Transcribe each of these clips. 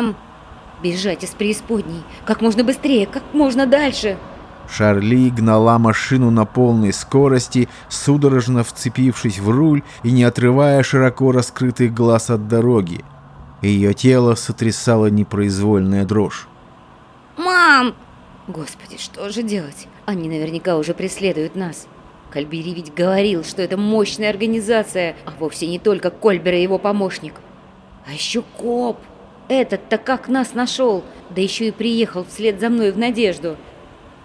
Мам! Бежать из преисподней! Как можно быстрее, как можно дальше! Шарли гнала машину на полной скорости, судорожно вцепившись в руль и не отрывая широко раскрытых глаз от дороги. Ее тело сотрясало непроизвольная дрожь. Мам! Господи, что же делать? Они наверняка уже преследуют нас. Кальбери ведь говорил, что это мощная организация, а вовсе не только Кольбер и его помощник. А еще коп. Этот-то как нас нашел, да еще и приехал вслед за мной в надежду.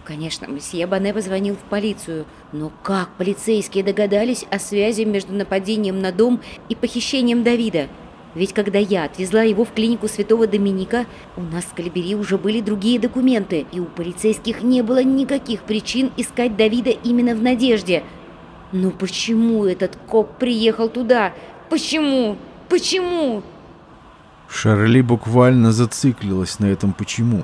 Конечно, месье Бане позвонил в полицию, но как полицейские догадались о связи между нападением на дом и похищением Давида? Ведь когда я отвезла его в клинику Святого Доминика, у нас в Калибери уже были другие документы, и у полицейских не было никаких причин искать Давида именно в Надежде. Но почему этот коп приехал туда? Почему? Почему? Шарли буквально зациклилась на этом «почему».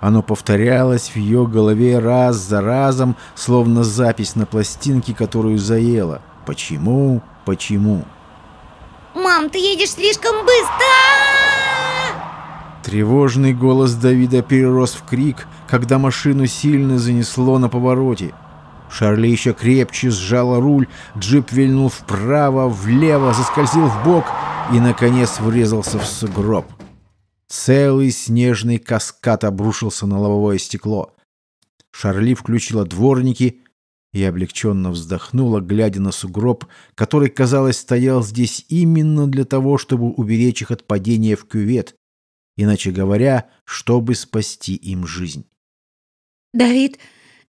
Оно повторялось в ее голове раз за разом, словно запись на пластинке, которую заела. Почему? Почему? Мам, ты едешь слишком быстро! Тревожный голос Давида перерос в крик, когда машину сильно занесло на повороте. Шарли еще крепче сжала руль, джип вильнул вправо, влево, заскользил в бок и, наконец, врезался в сугроб. Целый снежный каскад обрушился на лобовое стекло. Шарли включила дворники и облегченно вздохнула, глядя на сугроб, который, казалось, стоял здесь именно для того, чтобы уберечь их от падения в кювет, иначе говоря, чтобы спасти им жизнь. «Давид,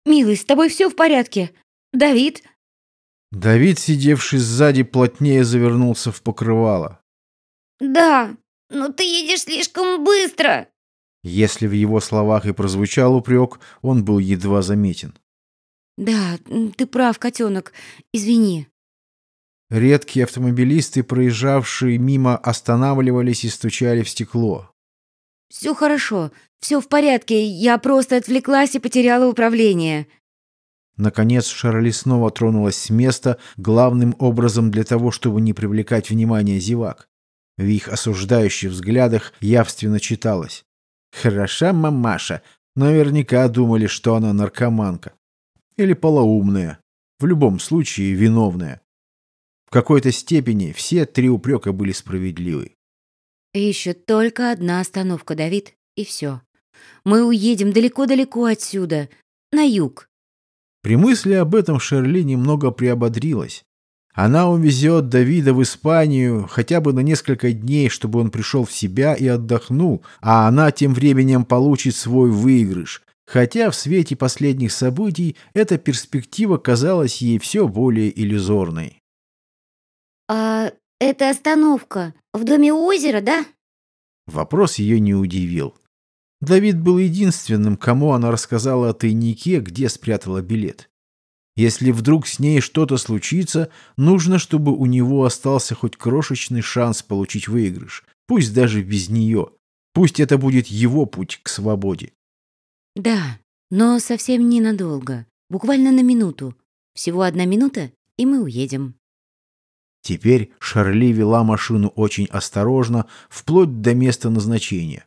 милый, с тобой все в порядке? Давид?» Давид, сидевший сзади, плотнее завернулся в покрывало. «Да, но ты едешь слишком быстро!» Если в его словах и прозвучал упрек, он был едва заметен. «Да, ты прав, котенок. Извини». Редкие автомобилисты, проезжавшие мимо, останавливались и стучали в стекло. «Все хорошо, все в порядке. Я просто отвлеклась и потеряла управление». Наконец Шарли снова тронулась с места, главным образом для того, чтобы не привлекать внимание зевак. В их осуждающих взглядах явственно читалось. «Хороша мамаша. Наверняка думали, что она наркоманка. Или полоумная. В любом случае виновная. В какой-то степени все три упрека были справедливы. «Еще только одна остановка, Давид, и все. Мы уедем далеко-далеко отсюда, на юг». При мысли об этом Шерли немного приободрилась. Она увезет Давида в Испанию хотя бы на несколько дней, чтобы он пришел в себя и отдохнул, а она тем временем получит свой выигрыш, хотя в свете последних событий эта перспектива казалась ей все более иллюзорной. «А это остановка в доме озера, да?» Вопрос ее не удивил. Давид был единственным, кому она рассказала о тайнике, где спрятала билет. Если вдруг с ней что-то случится, нужно, чтобы у него остался хоть крошечный шанс получить выигрыш, пусть даже без нее. Пусть это будет его путь к свободе. «Да, но совсем ненадолго. Буквально на минуту. Всего одна минута, и мы уедем». Теперь Шарли вела машину очень осторожно, вплоть до места назначения.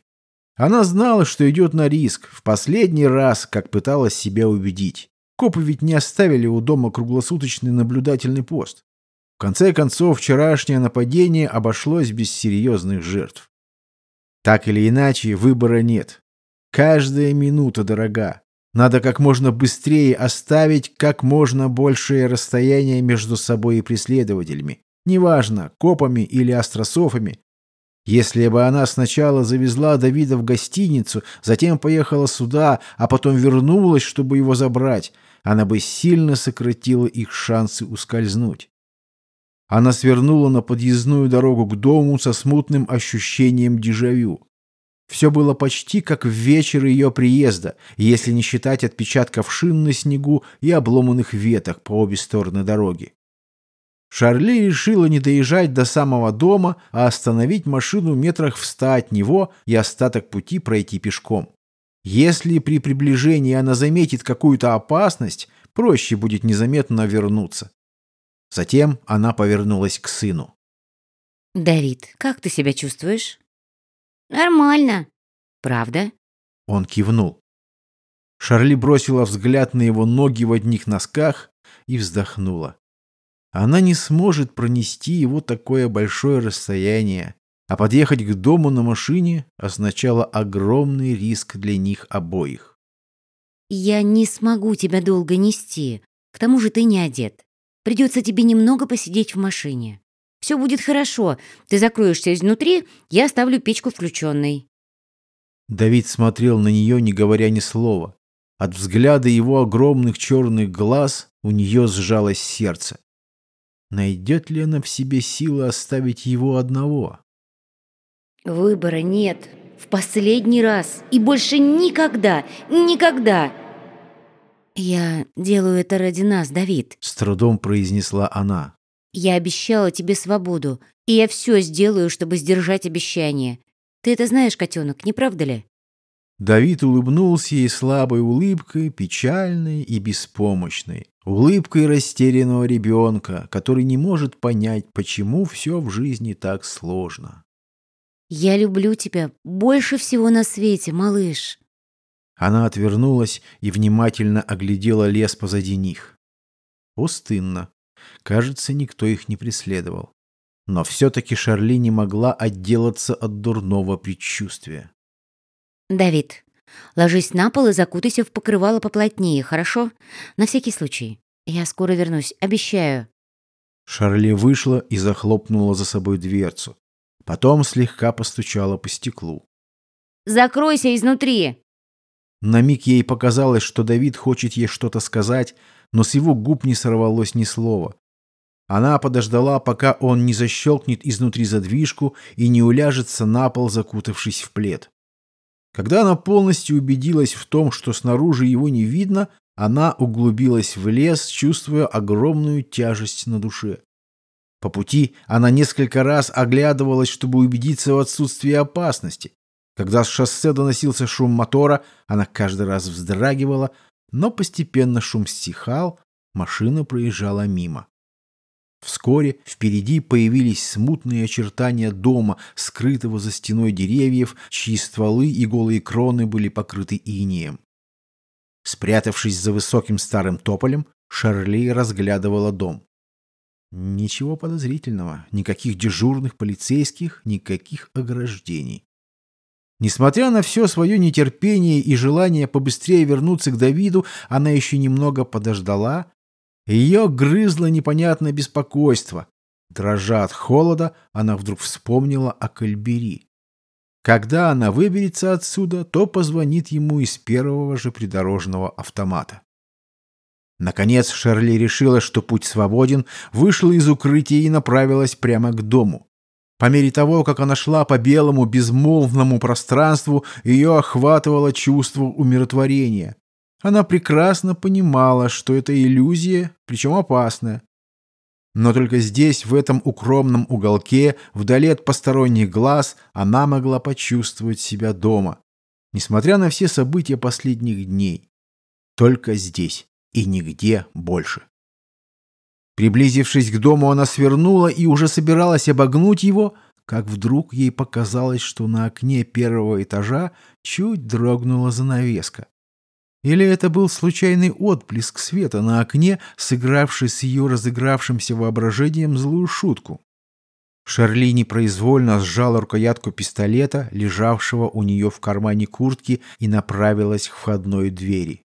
Она знала, что идет на риск, в последний раз, как пыталась себя убедить. Копы ведь не оставили у дома круглосуточный наблюдательный пост. В конце концов, вчерашнее нападение обошлось без серьезных жертв. Так или иначе, выбора нет. Каждая минута дорога. Надо как можно быстрее оставить как можно большее расстояние между собой и преследователями. Неважно, копами или астрософами. Если бы она сначала завезла Давида в гостиницу, затем поехала сюда, а потом вернулась, чтобы его забрать, она бы сильно сократила их шансы ускользнуть. Она свернула на подъездную дорогу к дому со смутным ощущением дежавю. Все было почти как в вечер ее приезда, если не считать отпечатков шин на снегу и обломанных веток по обе стороны дороги. Шарли решила не доезжать до самого дома, а остановить машину метрах в ста от него и остаток пути пройти пешком. Если при приближении она заметит какую-то опасность, проще будет незаметно вернуться. Затем она повернулась к сыну. «Давид, как ты себя чувствуешь?» Нормально. Правда? Он кивнул. Шарли бросила взгляд на его ноги в одних носках и вздохнула. Она не сможет пронести его такое большое расстояние, а подъехать к дому на машине означало огромный риск для них обоих. «Я не смогу тебя долго нести. К тому же ты не одет. Придется тебе немного посидеть в машине. Все будет хорошо. Ты закроешься изнутри, я оставлю печку включенной». Давид смотрел на нее, не говоря ни слова. От взгляда его огромных черных глаз у нее сжалось сердце. Найдет ли она в себе силы оставить его одного? Выбора нет. В последний раз. И больше никогда, никогда. Я делаю это ради нас, Давид. С трудом произнесла она. Я обещала тебе свободу, и я все сделаю, чтобы сдержать обещание. Ты это знаешь, котенок, не правда ли? Давид улыбнулся ей слабой улыбкой, печальной и беспомощной. Улыбкой растерянного ребенка, который не может понять, почему все в жизни так сложно. «Я люблю тебя больше всего на свете, малыш». Она отвернулась и внимательно оглядела лес позади них. Пустынно. Кажется, никто их не преследовал. Но все-таки Шарли не могла отделаться от дурного предчувствия. «Давид, ложись на пол и закутайся в покрывало поплотнее, хорошо? На всякий случай. Я скоро вернусь, обещаю». Шарли вышла и захлопнула за собой дверцу. Потом слегка постучала по стеклу. «Закройся изнутри!» На миг ей показалось, что Давид хочет ей что-то сказать, но с его губ не сорвалось ни слова. Она подождала, пока он не защелкнет изнутри задвижку и не уляжется на пол, закутавшись в плед. Когда она полностью убедилась в том, что снаружи его не видно, она углубилась в лес, чувствуя огромную тяжесть на душе. По пути она несколько раз оглядывалась, чтобы убедиться в отсутствии опасности. Когда с шоссе доносился шум мотора, она каждый раз вздрагивала, но постепенно шум стихал, машина проезжала мимо. Вскоре впереди появились смутные очертания дома, скрытого за стеной деревьев, чьи стволы и голые кроны были покрыты инеем. Спрятавшись за высоким старым тополем, Шарли разглядывала дом. Ничего подозрительного, никаких дежурных полицейских, никаких ограждений. Несмотря на все свое нетерпение и желание побыстрее вернуться к Давиду, она еще немного подождала ее грызло непонятное беспокойство. Дрожа от холода, она вдруг вспомнила о Кальбери. Когда она выберется отсюда, то позвонит ему из первого же придорожного автомата. Наконец Шерли решила, что путь свободен, вышла из укрытия и направилась прямо к дому. По мере того, как она шла по белому безмолвному пространству, ее охватывало чувство умиротворения. Она прекрасно понимала, что это иллюзия, причем опасная. Но только здесь, в этом укромном уголке, вдали от посторонних глаз, она могла почувствовать себя дома. Несмотря на все события последних дней. Только здесь и нигде больше. Приблизившись к дому, она свернула и уже собиралась обогнуть его, как вдруг ей показалось, что на окне первого этажа чуть дрогнула занавеска. Или это был случайный отблеск света на окне, сыгравший с ее разыгравшимся воображением злую шутку? Шарли непроизвольно сжала рукоятку пистолета, лежавшего у нее в кармане куртки, и направилась к входной двери.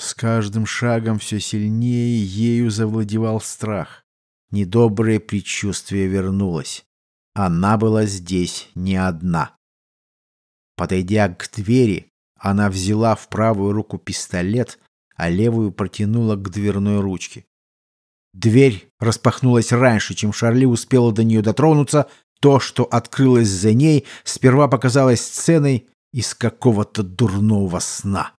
С каждым шагом все сильнее ею завладевал страх. Недоброе предчувствие вернулось. Она была здесь не одна. Подойдя к двери, она взяла в правую руку пистолет, а левую протянула к дверной ручке. Дверь распахнулась раньше, чем Шарли успела до нее дотронуться. То, что открылось за ней, сперва показалось сценой из какого-то дурного сна.